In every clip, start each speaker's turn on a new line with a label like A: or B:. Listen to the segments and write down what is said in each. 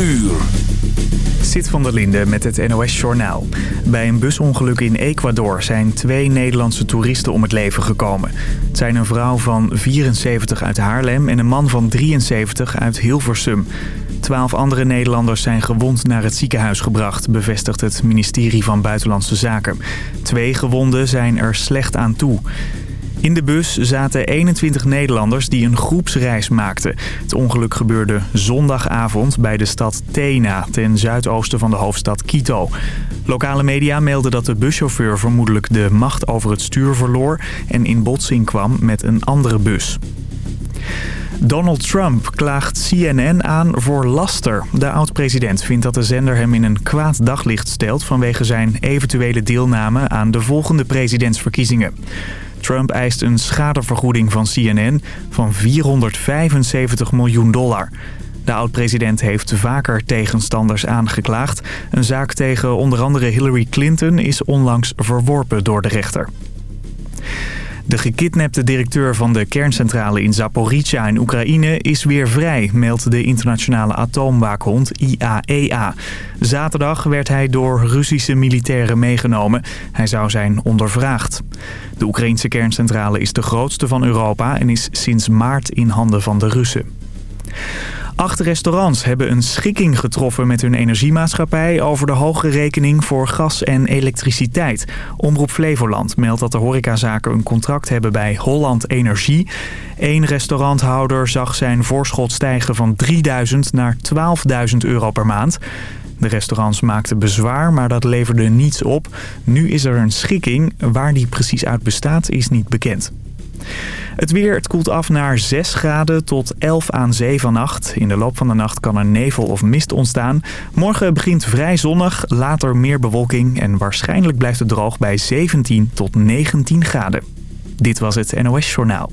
A: uur.
B: Zit van der Linde met het NOS-journaal. Bij een busongeluk in Ecuador zijn twee Nederlandse toeristen om het leven gekomen. Het zijn een vrouw van 74 uit Haarlem en een man van 73 uit Hilversum. Twaalf andere Nederlanders zijn gewond naar het ziekenhuis gebracht, bevestigt het ministerie van Buitenlandse Zaken. Twee gewonden zijn er slecht aan toe. In de bus zaten 21 Nederlanders die een groepsreis maakten. Het ongeluk gebeurde zondagavond bij de stad Tena, ten zuidoosten van de hoofdstad Quito. Lokale media melden dat de buschauffeur vermoedelijk de macht over het stuur verloor... en in botsing kwam met een andere bus. Donald Trump klaagt CNN aan voor laster. De oud-president vindt dat de zender hem in een kwaad daglicht stelt... vanwege zijn eventuele deelname aan de volgende presidentsverkiezingen. Trump eist een schadevergoeding van CNN van 475 miljoen dollar. De oud-president heeft vaker tegenstanders aangeklaagd. Een zaak tegen onder andere Hillary Clinton is onlangs verworpen door de rechter. De gekidnapte directeur van de kerncentrale in Zaporizhia in Oekraïne is weer vrij, meldt de internationale atoomwaakhond IAEA. E Zaterdag werd hij door Russische militairen meegenomen. Hij zou zijn ondervraagd. De Oekraïnse kerncentrale is de grootste van Europa en is sinds maart in handen van de Russen. Acht restaurants hebben een schikking getroffen met hun energiemaatschappij... over de hoge rekening voor gas en elektriciteit. Omroep Flevoland meldt dat de horecazaken een contract hebben bij Holland Energie. Eén restauranthouder zag zijn voorschot stijgen van 3.000 naar 12.000 euro per maand. De restaurants maakten bezwaar, maar dat leverde niets op. Nu is er een schikking. Waar die precies uit bestaat is niet bekend. Het weer, het koelt af naar 6 graden tot 11 aan zee vannacht. In de loop van de nacht kan er nevel of mist ontstaan. Morgen begint vrij zonnig, later meer bewolking... en waarschijnlijk blijft het droog bij 17 tot 19 graden. Dit was het NOS Journaal.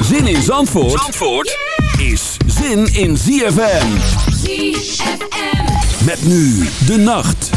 A: Zin in Zandvoort, Zandvoort is zin in ZFM. ZFM. Met nu de nacht.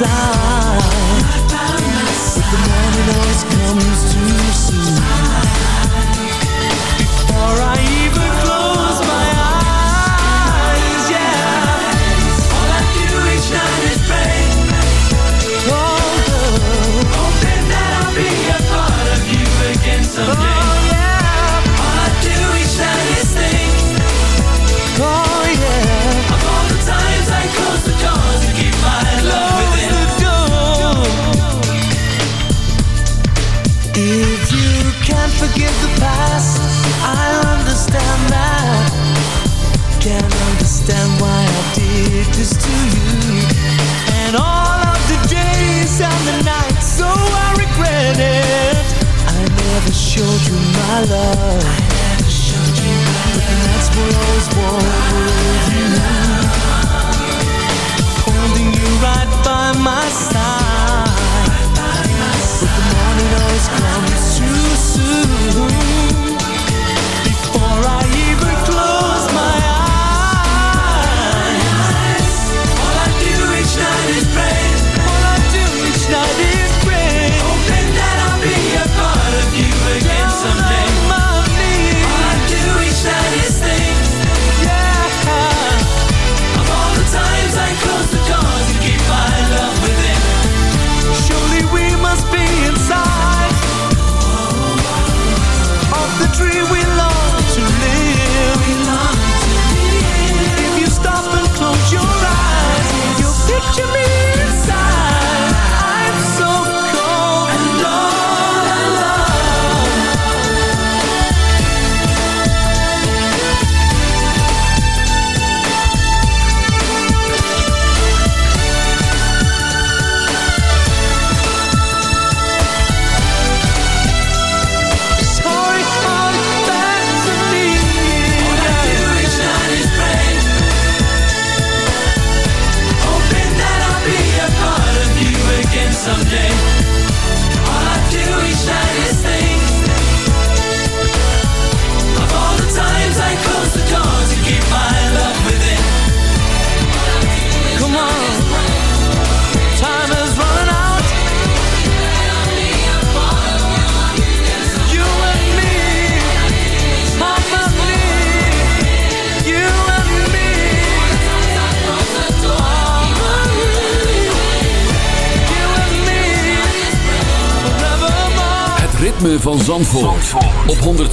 C: My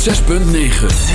D: 6.9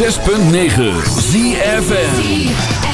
D: 106.9
E: ZFN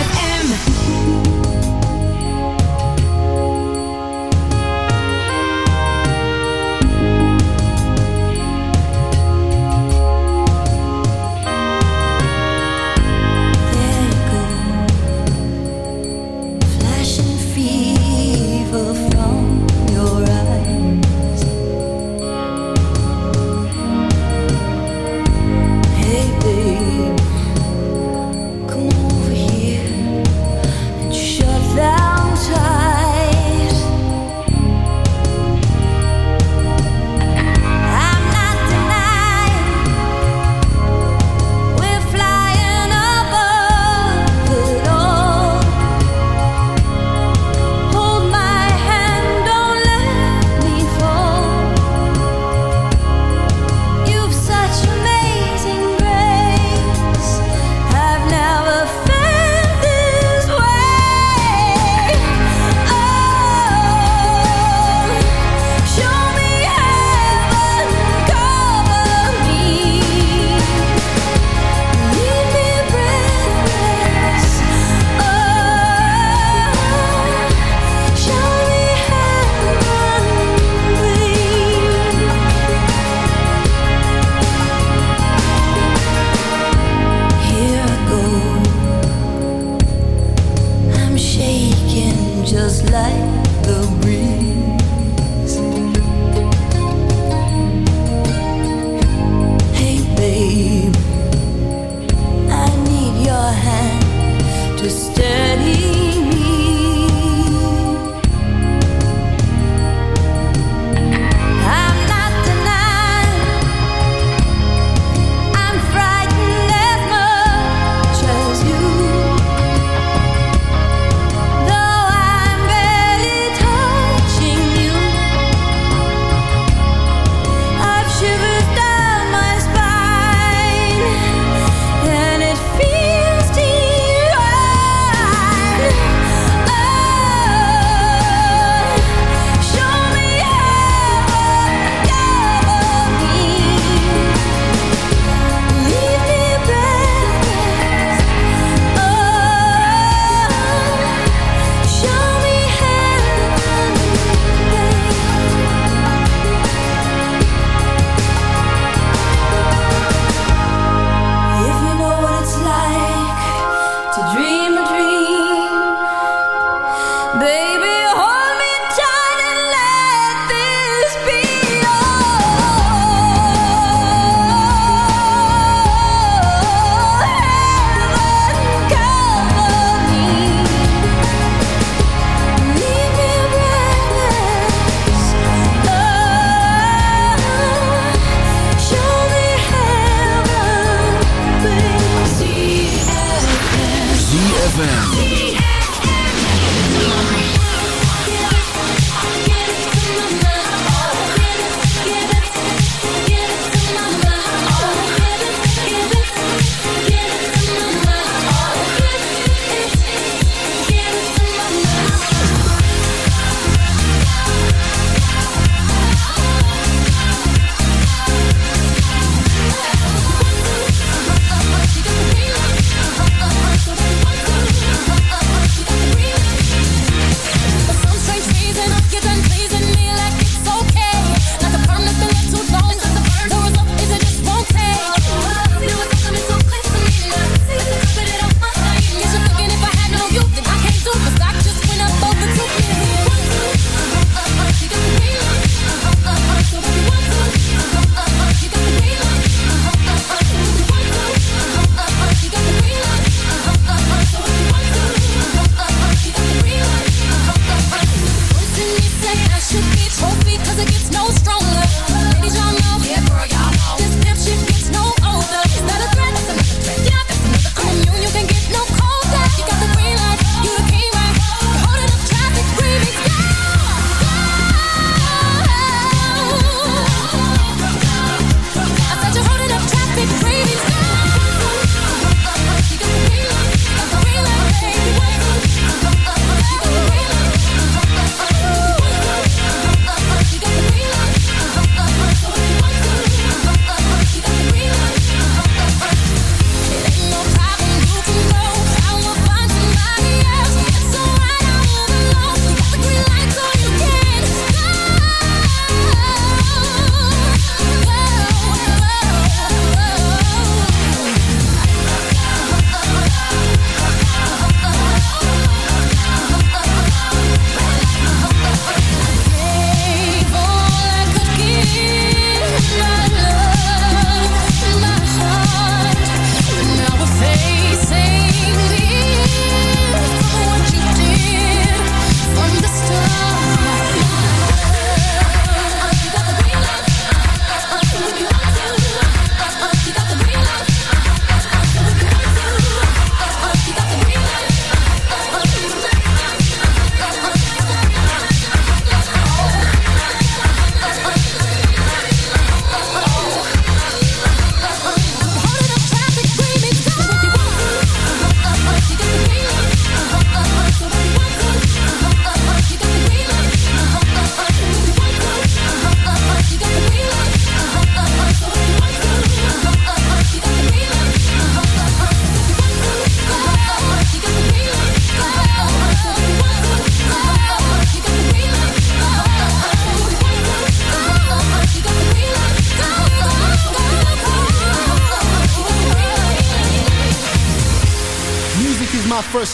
F: ZFM.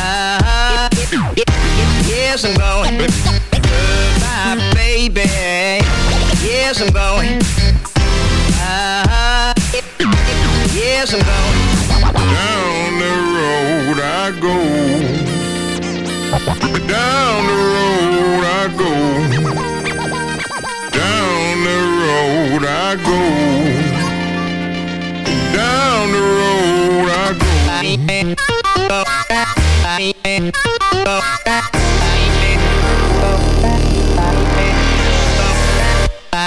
G: Uh-huh. yes, I'm going. Goodbye, baby. Yes, I'm going. Uh, yes, I'm going.
H: Down the road I go. Down the road I go. Down the road I go. Down the road I go.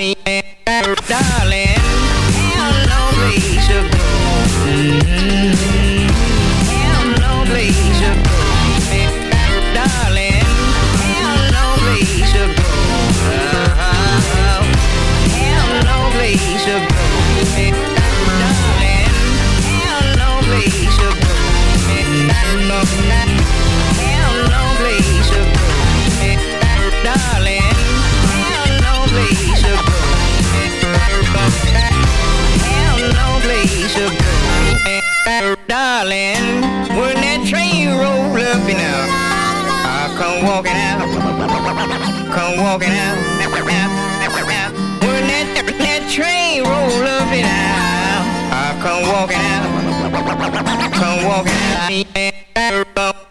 G: Yeah. come walking out. Wouldn't that, that train roll up and out, I come walking out. Come walking out.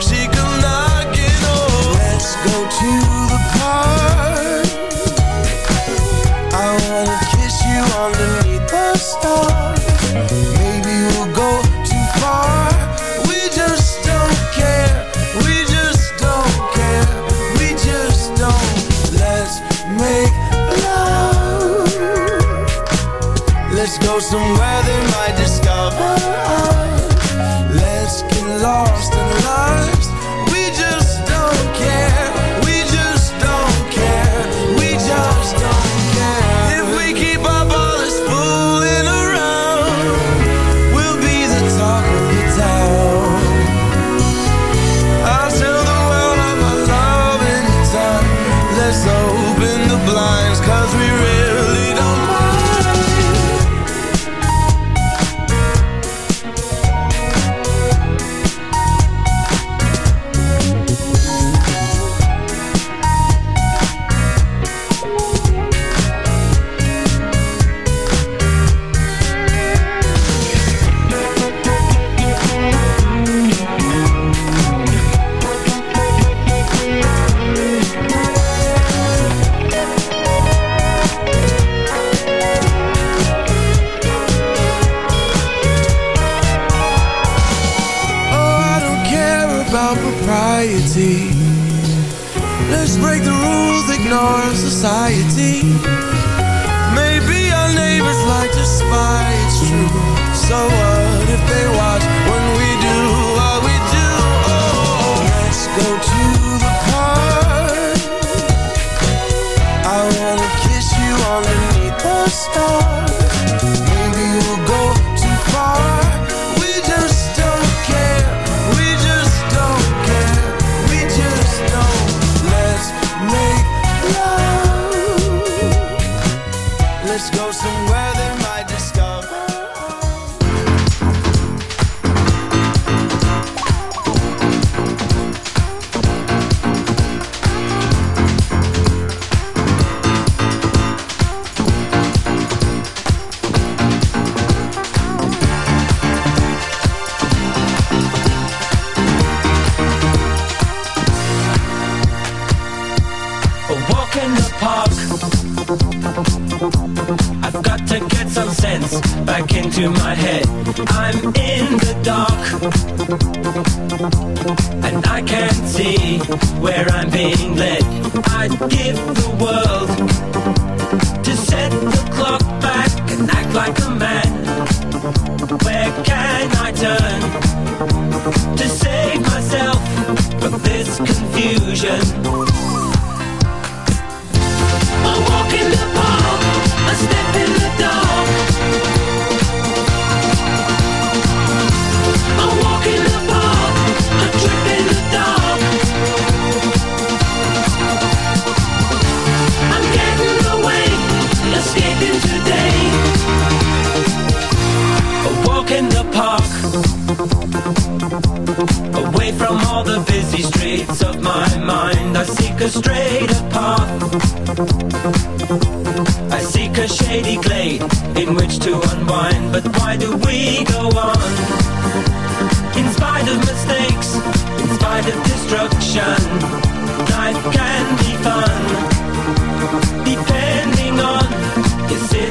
I: Is it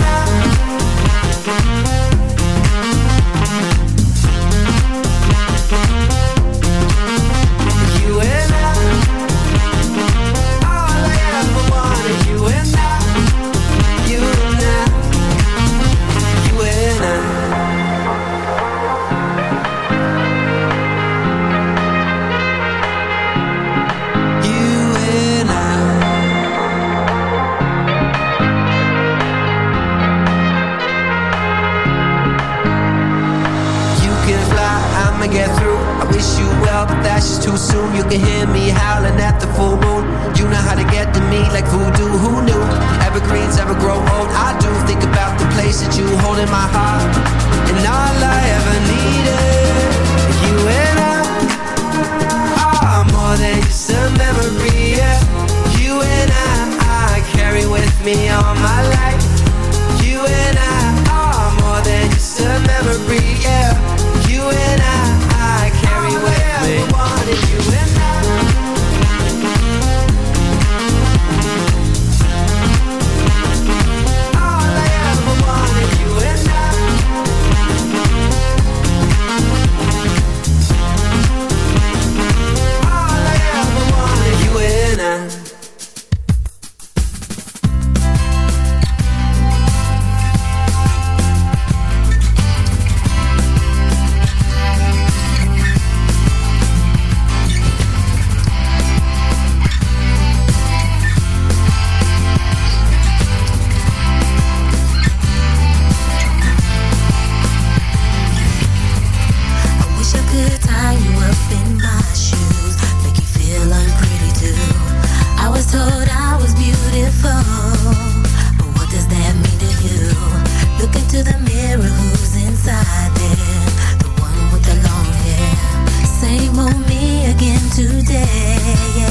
J: today.